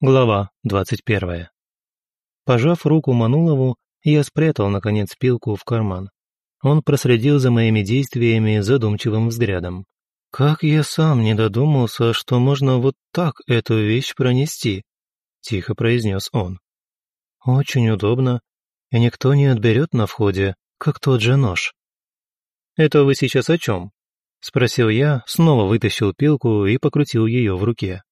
Глава 21. Пожав руку Манулову, я спрятал, наконец, пилку в карман. Он проследил за моими действиями задумчивым взглядом. «Как я сам не додумался, что можно вот так эту вещь пронести?» – тихо произнес он. «Очень удобно, и никто не отберет на входе, как тот же нож». «Это вы сейчас о чем?» – спросил я, снова вытащил пилку и покрутил ее в руке.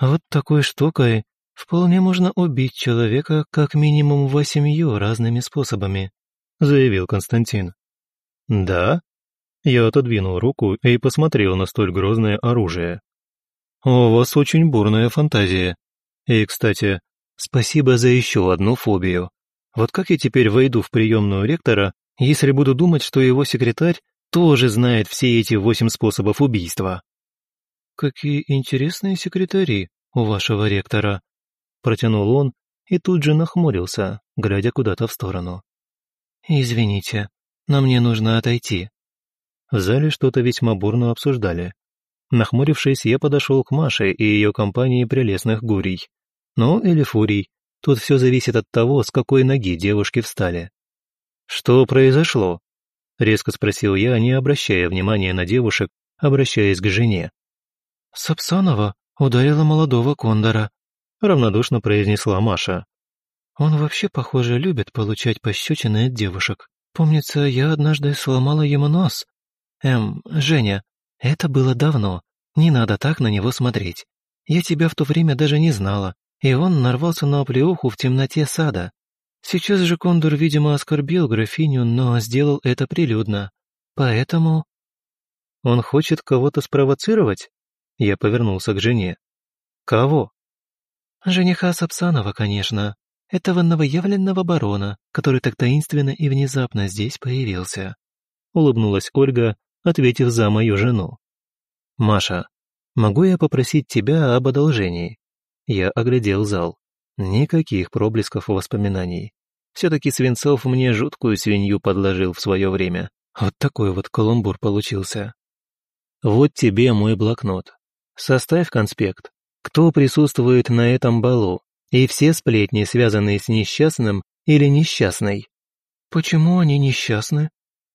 «Вот такой штукой вполне можно убить человека как минимум восемью разными способами», – заявил Константин. «Да?» Я отодвинул руку и посмотрел на столь грозное оружие. «У вас очень бурная фантазия. И, кстати, спасибо за еще одну фобию. Вот как я теперь войду в приемную ректора, если буду думать, что его секретарь тоже знает все эти восемь способов убийства. «Какие интересные секретари у вашего ректора», — протянул он и тут же нахмурился, глядя куда-то в сторону. «Извините, но мне нужно отойти». В зале что-то весьма бурно обсуждали. Нахмурившись, я подошел к Маше и ее компании прелестных гурий. Ну, или фурий. Тут все зависит от того, с какой ноги девушки встали. «Что произошло?» резко спросил я, не обращая внимания на девушек, обращаясь к жене. «Сапсанова ударила молодого кондора», — равнодушно произнесла Маша. «Он вообще, похоже, любит получать пощечины от девушек. Помнится, я однажды сломала ему нос. Эм, Женя, это было давно. Не надо так на него смотреть. Я тебя в то время даже не знала, и он нарвался на оплеуху в темноте сада. Сейчас же Кондор, видимо, оскорбил графиню, но сделал это прилюдно. Поэтому... Он хочет кого-то спровоцировать? Я повернулся к жене. Кого? Жениха Сапсанова, конечно. Этого новоявленного барона, который так таинственно и внезапно здесь появился. Улыбнулась Ольга, ответив за мою жену. «Маша, могу я попросить тебя об одолжении?» Я оглядел зал. Никаких проблесков воспоминаний. Все-таки Свинцов мне жуткую свинью подложил в свое время. Вот такой вот каламбур получился. Вот тебе мой блокнот. Составь конспект. Кто присутствует на этом балу? И все сплетни, связанные с несчастным или несчастной. Почему они несчастны?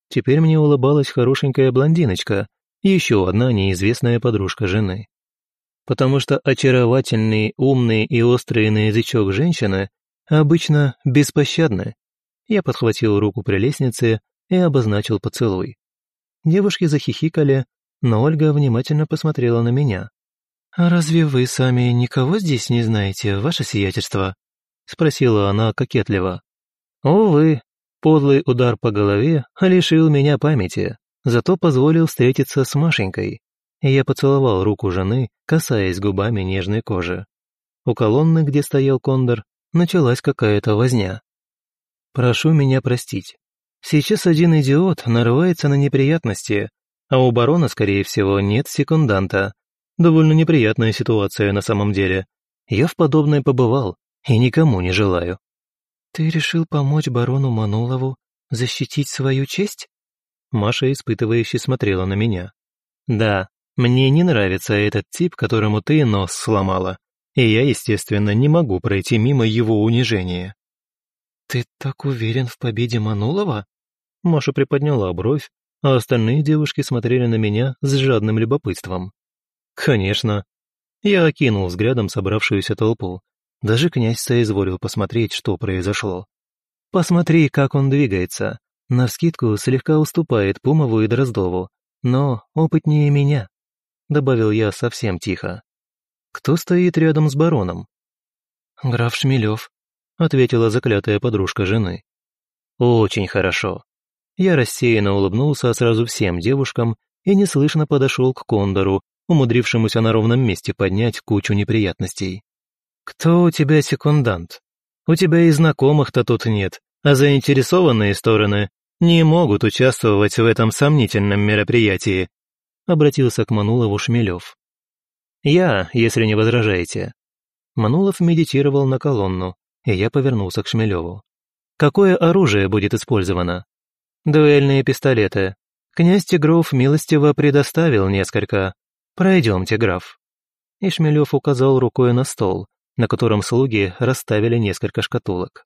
Теперь мне улыбалась хорошенькая блондиночка, еще одна неизвестная подружка жены потому что очаровательные, умные и острые на язычок женщины обычно беспощадны. Я подхватил руку при лестнице и обозначил поцелуй. Девушки захихикали, но Ольга внимательно посмотрела на меня. «А разве вы сами никого здесь не знаете, ваше сиятельство?» — спросила она кокетливо. «Увы, подлый удар по голове лишил меня памяти, зато позволил встретиться с Машенькой я поцеловал руку жены, касаясь губами нежной кожи. У колонны, где стоял кондор, началась какая-то возня. «Прошу меня простить. Сейчас один идиот нарывается на неприятности, а у барона, скорее всего, нет секунданта. Довольно неприятная ситуация на самом деле. Я в подобное побывал и никому не желаю». «Ты решил помочь барону Манулову защитить свою честь?» Маша испытывающе смотрела на меня. «Да, мне не нравится этот тип, которому ты нос сломала, и я, естественно, не могу пройти мимо его унижения». «Ты так уверен в победе Манулова?» Маша приподняла бровь, а остальные девушки смотрели на меня с жадным любопытством. «Конечно». Я окинул взглядом собравшуюся толпу. Даже князь соизволил посмотреть, что произошло. «Посмотри, как он двигается. Навскидку слегка уступает Пумову и Дроздову, но опытнее меня. — добавил я совсем тихо. «Кто стоит рядом с бароном?» «Граф Шмелев», — ответила заклятая подружка жены. «Очень хорошо». Я рассеянно улыбнулся сразу всем девушкам и неслышно подошел к Кондору, умудрившемуся на ровном месте поднять кучу неприятностей. «Кто у тебя секундант? У тебя и знакомых-то тут нет, а заинтересованные стороны не могут участвовать в этом сомнительном мероприятии», обратился к Манулову Шмелев. «Я, если не возражаете». Манулов медитировал на колонну, и я повернулся к Шмелеву. «Какое оружие будет использовано?» «Дуэльные пистолеты. Князь Тигров милостиво предоставил несколько. Пройдемте, граф». И Шмелев указал рукой на стол, на котором слуги расставили несколько шкатулок.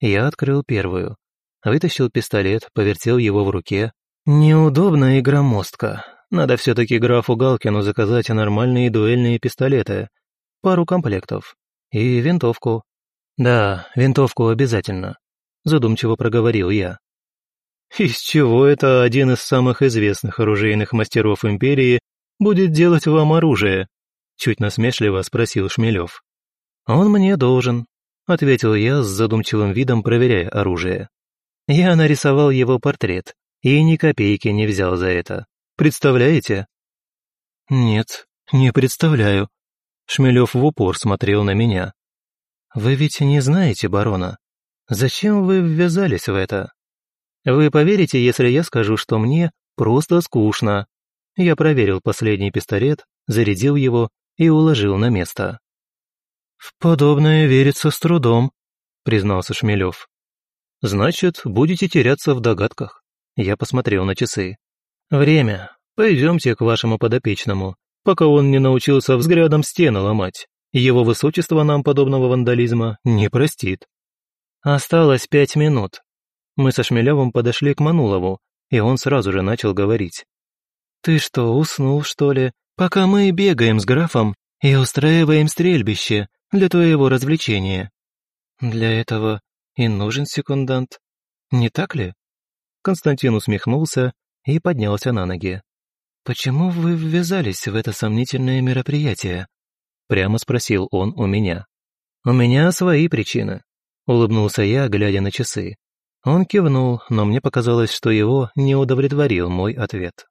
Я открыл первую, вытащил пистолет, повертел его в руке. Неудобная и громоздко. Надо все-таки графу Галкину заказать нормальные дуэльные пистолеты, пару комплектов и винтовку. Да, винтовку обязательно, задумчиво проговорил я. Из чего это один из самых известных оружейных мастеров империи будет делать вам оружие? Чуть насмешливо спросил Шмелев. Он мне должен, ответил я с задумчивым видом, проверяя оружие. Я нарисовал его портрет и ни копейки не взял за это. Представляете? Нет, не представляю. Шмелев в упор смотрел на меня. Вы ведь не знаете барона. Зачем вы ввязались в это? Вы поверите, если я скажу, что мне просто скучно. Я проверил последний пистолет, зарядил его и уложил на место. «В подобное верится с трудом», — признался Шмелев. «Значит, будете теряться в догадках». Я посмотрел на часы. «Время. Пойдемте к вашему подопечному, пока он не научился взглядом стены ломать. Его высочество нам подобного вандализма не простит». Осталось пять минут. Мы со Шмелевым подошли к Манулову, и он сразу же начал говорить. «Ты что, уснул, что ли? Пока мы бегаем с графом и устраиваем стрельбище для твоего развлечения. Для этого и нужен секундант, не так ли?» Константин усмехнулся и поднялся на ноги. «Почему вы ввязались в это сомнительное мероприятие?» Прямо спросил он у меня. «У меня свои причины», — улыбнулся я, глядя на часы. Он кивнул, но мне показалось, что его не удовлетворил мой ответ.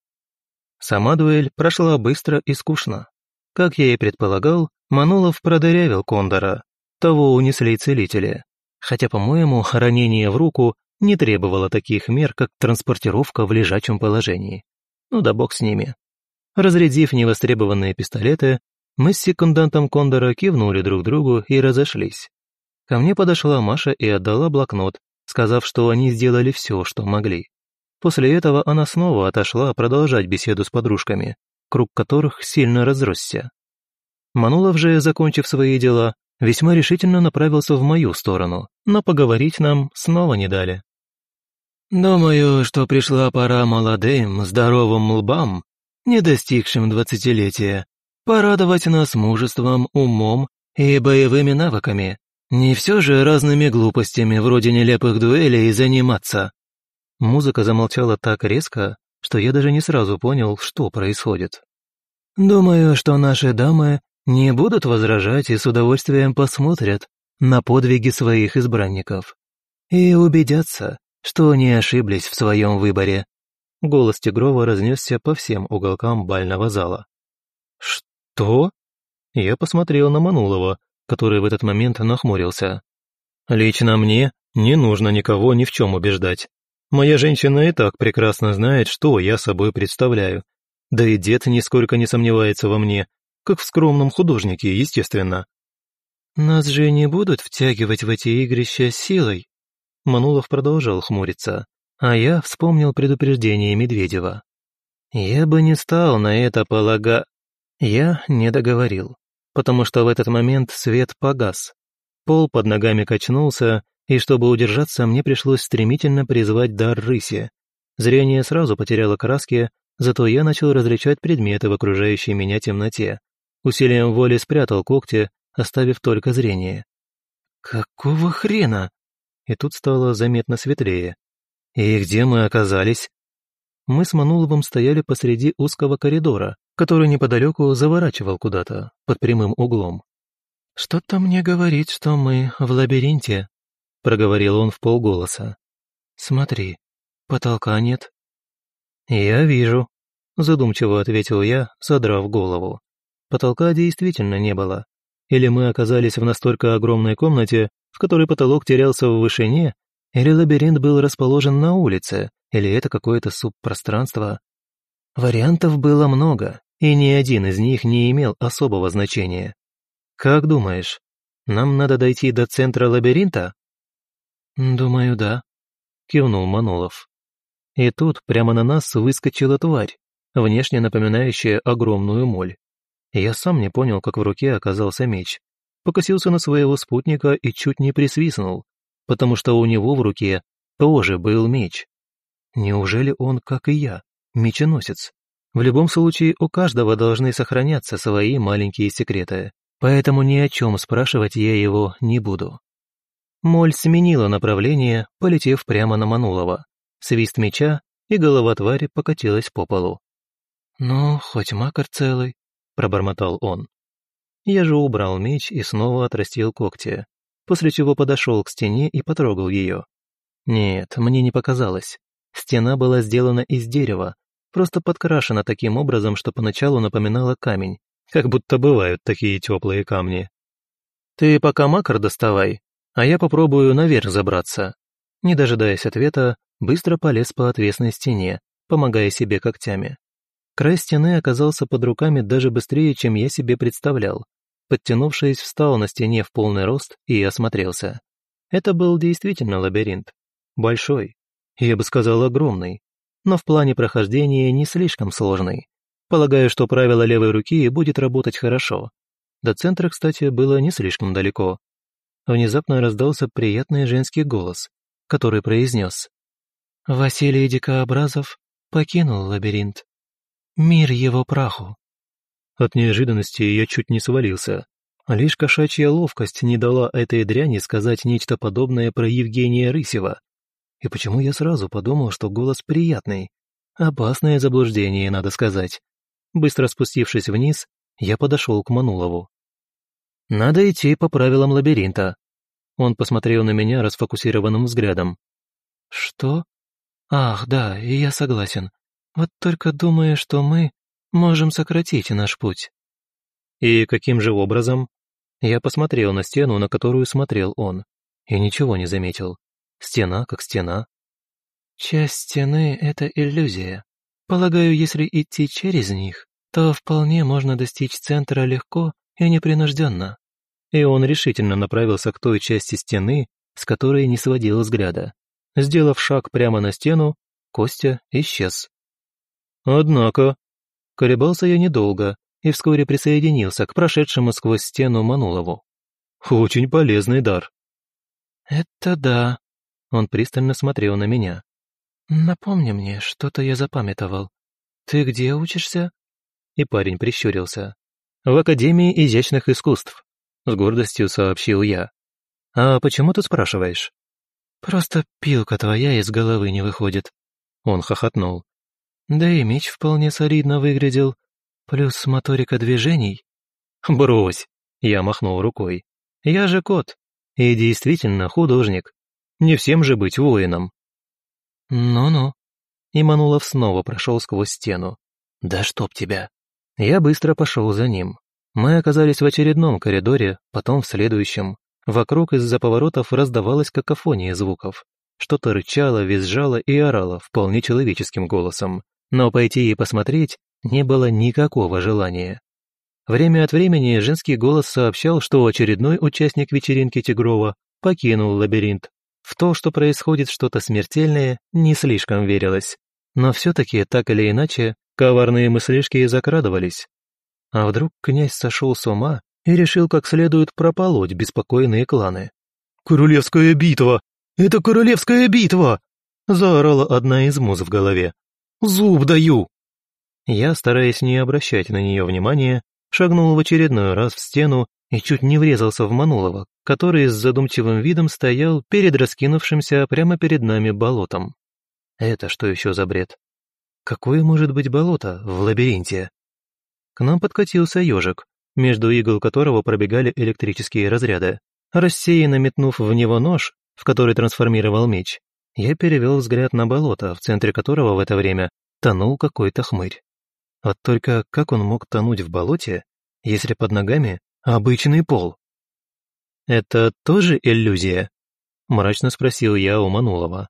Сама дуэль прошла быстро и скучно. Как я и предполагал, Манулов продырявил Кондора. Того унесли целители. Хотя, по-моему, ранение в руку не требовало таких мер, как транспортировка в лежачем положении. Ну да бог с ними. Разрядив невостребованные пистолеты, мы с секундантом Кондора кивнули друг другу и разошлись. Ко мне подошла Маша и отдала блокнот, сказав, что они сделали все, что могли. После этого она снова отошла продолжать беседу с подружками, круг которых сильно разросся. Манулов же, закончив свои дела, весьма решительно направился в мою сторону, но поговорить нам снова не дали. «Думаю, что пришла пора молодым, здоровым лбам, не достигшим двадцатилетия, порадовать нас мужеством, умом и боевыми навыками, не все же разными глупостями, вроде нелепых дуэлей, заниматься. Музыка замолчала так резко, что я даже не сразу понял, что происходит. Думаю, что наши дамы не будут возражать и с удовольствием посмотрят на подвиги своих избранников. И убедятся, что не ошиблись в своем выборе. Голос Тигрова разнесся по всем уголкам бального зала. «Что?» Я посмотрел на Манулова, который в этот момент нахмурился. «Лично мне не нужно никого ни в чем убеждать. Моя женщина и так прекрасно знает, что я собой представляю. Да и дед нисколько не сомневается во мне, как в скромном художнике, естественно». «Нас же не будут втягивать в эти игрища силой?» Манулов продолжал хмуриться, а я вспомнил предупреждение Медведева. «Я бы не стал на это полага...» Я не договорил потому что в этот момент свет погас. Пол под ногами качнулся, и чтобы удержаться, мне пришлось стремительно призвать дар рыси. Зрение сразу потеряло краски, зато я начал различать предметы в окружающей меня темноте. Усилием воли спрятал когти, оставив только зрение. «Какого хрена?» И тут стало заметно светлее. «И где мы оказались?» Мы с Мануловым стояли посреди узкого коридора, который неподалеку заворачивал куда-то, под прямым углом. «Что-то мне говорит, что мы в лабиринте», — проговорил он в полголоса. «Смотри, потолка нет». «Я вижу», — задумчиво ответил я, задрав голову. Потолка действительно не было. Или мы оказались в настолько огромной комнате, в которой потолок терялся в вышине, или лабиринт был расположен на улице, или это какое-то субпространство. Вариантов было много, и ни один из них не имел особого значения. Как думаешь, нам надо дойти до центра лабиринта? Думаю, да, кивнул Манолов. И тут прямо на нас выскочила тварь, внешне напоминающая огромную моль. Я сам не понял, как в руке оказался меч. покосился на своего спутника и чуть не присвистнул, потому что у него в руке тоже был меч. Неужели он, как и я, меченосец? В любом случае, у каждого должны сохраняться свои маленькие секреты, поэтому ни о чем спрашивать я его не буду. Моль сменила направление, полетев прямо на Манулова. Свист меча, и голова твари покатилась по полу. «Ну, хоть макар целый», — пробормотал он. Я же убрал меч и снова отрастил когти, после чего подошел к стене и потрогал ее. Нет, мне не показалось. Стена была сделана из дерева, просто подкрашена таким образом, что поначалу напоминала камень, как будто бывают такие теплые камни. «Ты пока макар доставай, а я попробую наверх забраться». Не дожидаясь ответа, быстро полез по отвесной стене, помогая себе когтями. Край стены оказался под руками даже быстрее, чем я себе представлял. Подтянувшись, встал на стене в полный рост и осмотрелся. Это был действительно лабиринт. Большой, я бы сказал огромный, но в плане прохождения не слишком сложный. Полагаю, что правило левой руки будет работать хорошо. До центра, кстати, было не слишком далеко. Внезапно раздался приятный женский голос, который произнес «Василий Дикообразов покинул лабиринт. Мир его праху». От неожиданности я чуть не свалился. Лишь кошачья ловкость не дала этой дряни сказать нечто подобное про Евгения Рысева. И почему я сразу подумал, что голос приятный? Опасное заблуждение, надо сказать. Быстро спустившись вниз, я подошел к Манулову. «Надо идти по правилам лабиринта». Он посмотрел на меня расфокусированным взглядом. «Что? Ах, да, я согласен. Вот только думаю, что мы можем сократить наш путь». «И каким же образом?» Я посмотрел на стену, на которую смотрел он, и ничего не заметил. Стена как стена. «Часть стены — это иллюзия. Полагаю, если идти через них, то вполне можно достичь центра легко и непринужденно». И он решительно направился к той части стены, с которой не сводил взгляда. Сделав шаг прямо на стену, Костя исчез. Однако, колебался я недолго и вскоре присоединился к прошедшему сквозь стену Манулову. Очень полезный дар. «Это да», — он пристально смотрел на меня. «Напомни мне, что-то я запамятовал. Ты где учишься?» И парень прищурился. «В Академии изящных искусств», — с гордостью сообщил я. «А почему ты спрашиваешь?» «Просто пилка твоя из головы не выходит», — он хохотнул. Да и меч вполне солидно выглядел. Плюс моторика движений. Брось, я махнул рукой. Я же кот. И действительно художник. Не всем же быть воином. Ну-ну. И Манулов снова прошел сквозь стену. Да чтоб тебя. Я быстро пошел за ним. Мы оказались в очередном коридоре, потом в следующем. Вокруг из-за поворотов раздавалась какофония звуков. Что-то рычало, визжало и орало вполне человеческим голосом но пойти и посмотреть не было никакого желания. Время от времени женский голос сообщал, что очередной участник вечеринки Тигрова покинул лабиринт. В то, что происходит что-то смертельное, не слишком верилось. Но все-таки, так или иначе, коварные мыслишки закрадывались. А вдруг князь сошел с ума и решил как следует прополоть беспокойные кланы? «Королевская битва! Это королевская битва!» заорала одна из муз в голове. Зуб даю!» Я, стараясь не обращать на нее внимания, шагнул в очередной раз в стену и чуть не врезался в Манулова, который с задумчивым видом стоял перед раскинувшимся прямо перед нами болотом. Это что еще за бред? Какое может быть болото в лабиринте? К нам подкатился ежик, между игл которого пробегали электрические разряды. Рассеянно метнув в него нож, в который трансформировал меч, я перевел взгляд на болото, в центре которого в это время тонул какой-то хмырь. Вот только как он мог тонуть в болоте, если под ногами обычный пол? «Это тоже иллюзия?» — мрачно спросил я у Манулова.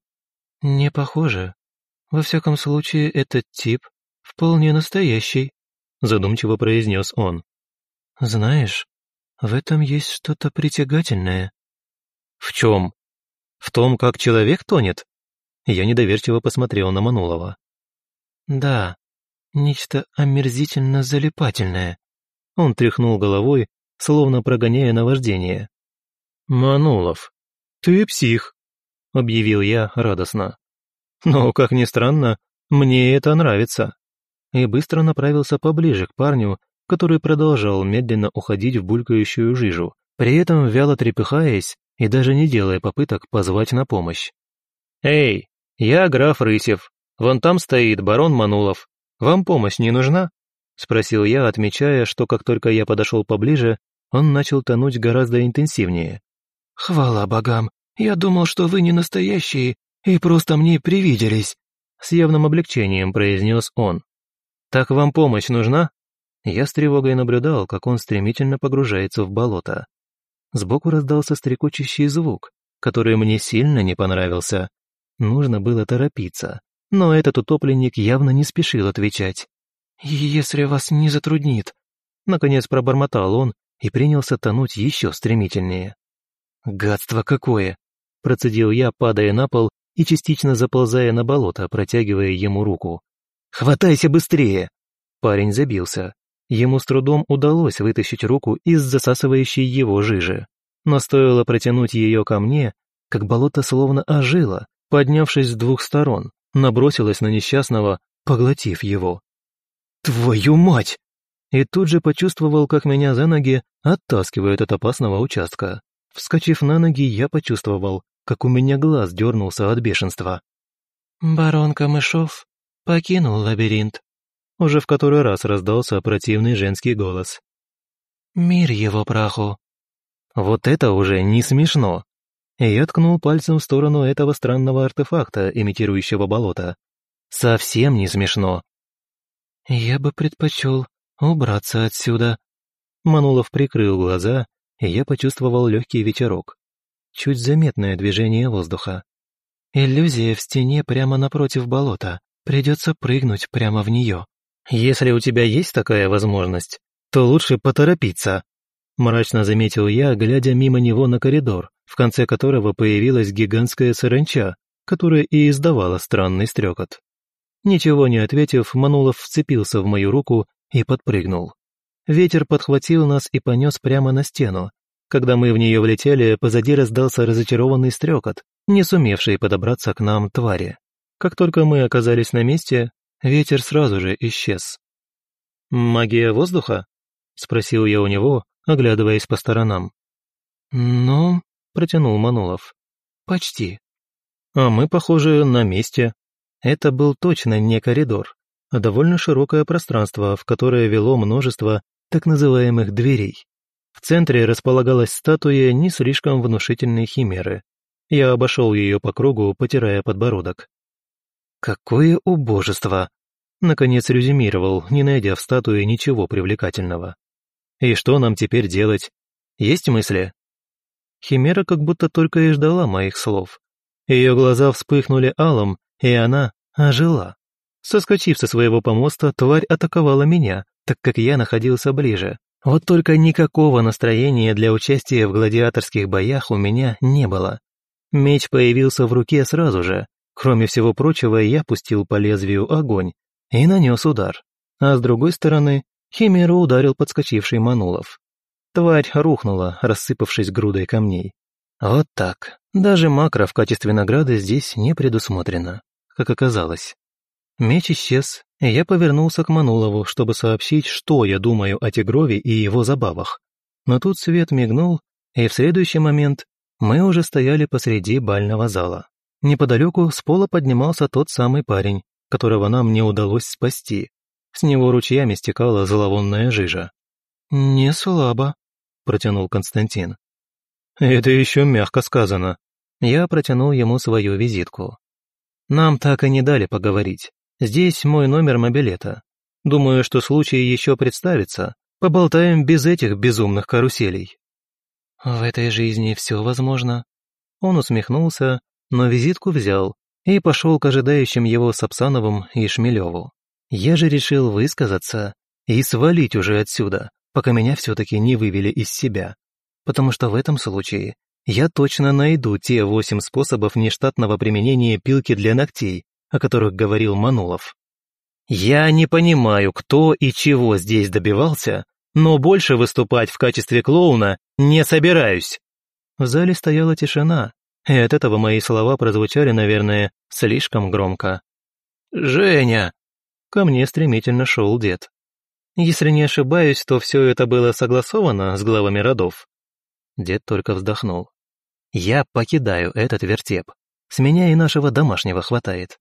«Не похоже. Во всяком случае, этот тип вполне настоящий», — задумчиво произнес он. «Знаешь, в этом есть что-то притягательное». «В чем?» В том, как человек тонет? Я недоверчиво посмотрел на Манулова. Да, нечто омерзительно залипательное. Он тряхнул головой, словно прогоняя наваждение. «Манулов, ты псих», — объявил я радостно. «Но, как ни странно, мне это нравится». И быстро направился поближе к парню, который продолжал медленно уходить в булькающую жижу, при этом вяло трепыхаясь и даже не делая попыток позвать на помощь. «Эй, я граф Рысев, вон там стоит барон Манулов. Вам помощь не нужна?» — спросил я, отмечая, что как только я подошел поближе, он начал тонуть гораздо интенсивнее. «Хвала богам! Я думал, что вы не настоящие и просто мне привиделись!» С явным облегчением произнес он. «Так вам помощь нужна?» Я с тревогой наблюдал, как он стремительно погружается в болото. Сбоку раздался стрекочущий звук, который мне сильно не понравился. Нужно было торопиться, но этот утопленник явно не спешил отвечать. «Если вас не затруднит», — наконец пробормотал он и принялся тонуть еще стремительнее. «Гадство какое!» — процедил я, падая на пол и частично заползая на болото, протягивая ему руку. «Хватайся быстрее!» Парень забился. Ему с трудом удалось вытащить руку из засасывающей его жижи. Но стоило протянуть ее ко мне, как болото словно ожило, поднявшись с двух сторон, набросилось на несчастного, поглотив его. «Твою мать!» И тут же почувствовал, как меня за ноги оттаскивают от опасного участка. Вскочив на ноги, я почувствовал, как у меня глаз дернулся от бешенства. «Барон Камышов покинул лабиринт», уже в который раз раздался противный женский голос. «Мир его праху». Вот это уже не смешно. И я ткнул пальцем в сторону этого странного артефакта, имитирующего болото. Совсем не смешно. «Я бы предпочел убраться отсюда». Манулов прикрыл глаза, и я почувствовал легкий ветерок. Чуть заметное движение воздуха. «Иллюзия в стене прямо напротив болота. Придется прыгнуть прямо в нее». «Если у тебя есть такая возможность, то лучше поторопиться», мрачно заметил я, глядя мимо него на коридор, в конце которого появилась гигантская саранча, которая и издавала странный стрекот. Ничего не ответив, Манулов вцепился в мою руку и подпрыгнул. Ветер подхватил нас и понес прямо на стену. Когда мы в нее влетели, позади раздался разочарованный стрекот, не сумевший подобраться к нам твари. Как только мы оказались на месте, ветер сразу же исчез. «Магия воздуха?» — спросил я у него, оглядываясь по сторонам. «Ну...» — протянул Манулов. «Почти». «А мы, похоже, на месте», это был точно не коридор, а довольно широкое пространство, в которое вело множество так называемых дверей. В центре располагалась статуя не слишком внушительной химеры. Я обошел ее по кругу, потирая подбородок. «Какое убожество!» Наконец резюмировал, не найдя в статуе ничего привлекательного. «И что нам теперь делать? Есть мысли?» Химера как будто только и ждала моих слов. Ее глаза вспыхнули алым, и она ожила. Соскочив со своего помоста, тварь атаковала меня, так как я находился ближе. Вот только никакого настроения для участия в гладиаторских боях у меня не было. Меч появился в руке сразу же. Кроме всего прочего, я пустил по лезвию огонь и нанес удар. А с другой стороны, Химеру ударил подскочивший Манулов. Тварь рухнула, рассыпавшись грудой камней. Вот так. Даже макро в качестве награды здесь не предусмотрено как оказалось. Меч исчез, и я повернулся к Манулову, чтобы сообщить, что я думаю о Тигрове и его забавах. Но тут свет мигнул, и в следующий момент мы уже стояли посреди бального зала. Неподалеку с пола поднимался тот самый парень, которого нам не удалось спасти. С него ручьями стекала зловонная жижа. «Не слабо», — протянул Константин. «Это еще мягко сказано». Я протянул ему свою визитку. Нам так и не дали поговорить. Здесь мой номер мобилета. Думаю, что случай еще представится. Поболтаем без этих безумных каруселей». «В этой жизни все возможно». Он усмехнулся, но визитку взял и пошел к ожидающим его Сапсановым и Шмелеву. Я же решил высказаться и свалить уже отсюда, пока меня все-таки не вывели из себя. Потому что в этом случае я точно найду те восемь способов нештатного применения пилки для ногтей, о которых говорил Манулов. Я не понимаю, кто и чего здесь добивался, но больше выступать в качестве клоуна не собираюсь». В зале стояла тишина, и от этого мои слова прозвучали, наверное, слишком громко. «Женя!» Ко мне стремительно шел дед. Если не ошибаюсь, то все это было согласовано с главами родов. Дед только вздохнул. Я покидаю этот вертеп. С меня и нашего домашнего хватает.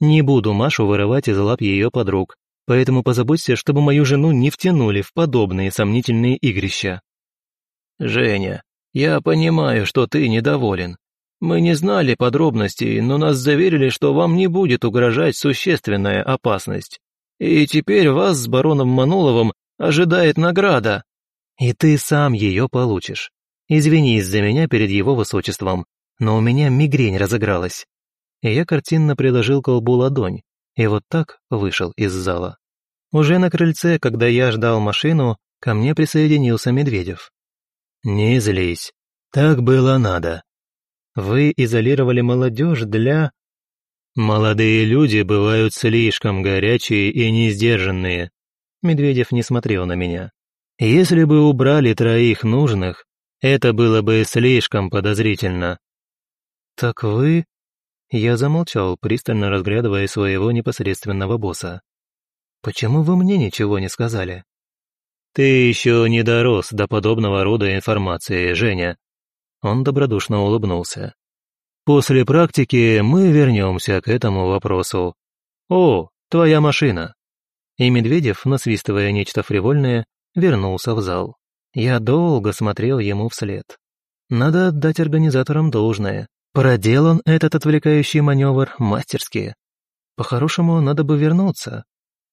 Не буду Машу вырывать из лап ее подруг, поэтому позаботься, чтобы мою жену не втянули в подобные сомнительные игрища. «Женя, я понимаю, что ты недоволен. Мы не знали подробностей, но нас заверили, что вам не будет угрожать существенная опасность. И теперь вас с бароном Мануловым ожидает награда. И ты сам ее получишь. Извинись за меня перед его высочеством, но у меня мигрень разыгралась. И я картинно приложил колбу ладонь, и вот так вышел из зала. Уже на крыльце, когда я ждал машину, ко мне присоединился Медведев. «Не злись, так было надо. Вы изолировали молодежь для...» «Молодые люди бывают слишком горячие и несдержанные». Медведев не смотрел на меня. «Если бы убрали троих нужных, это было бы слишком подозрительно». «Так вы...» Я замолчал, пристально разглядывая своего непосредственного босса. «Почему вы мне ничего не сказали?» «Ты еще не дорос до подобного рода информации, Женя». Он добродушно улыбнулся. После практики мы вернемся к этому вопросу. О, твоя машина!» И Медведев, насвистывая нечто фривольное, вернулся в зал. Я долго смотрел ему вслед. Надо отдать организаторам должное. Проделан этот отвлекающий маневр мастерски. По-хорошему, надо бы вернуться.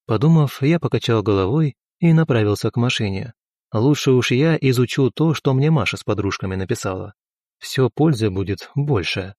Подумав, я покачал головой и направился к машине. Лучше уж я изучу то, что мне Маша с подружками написала. Все пользы будет больше.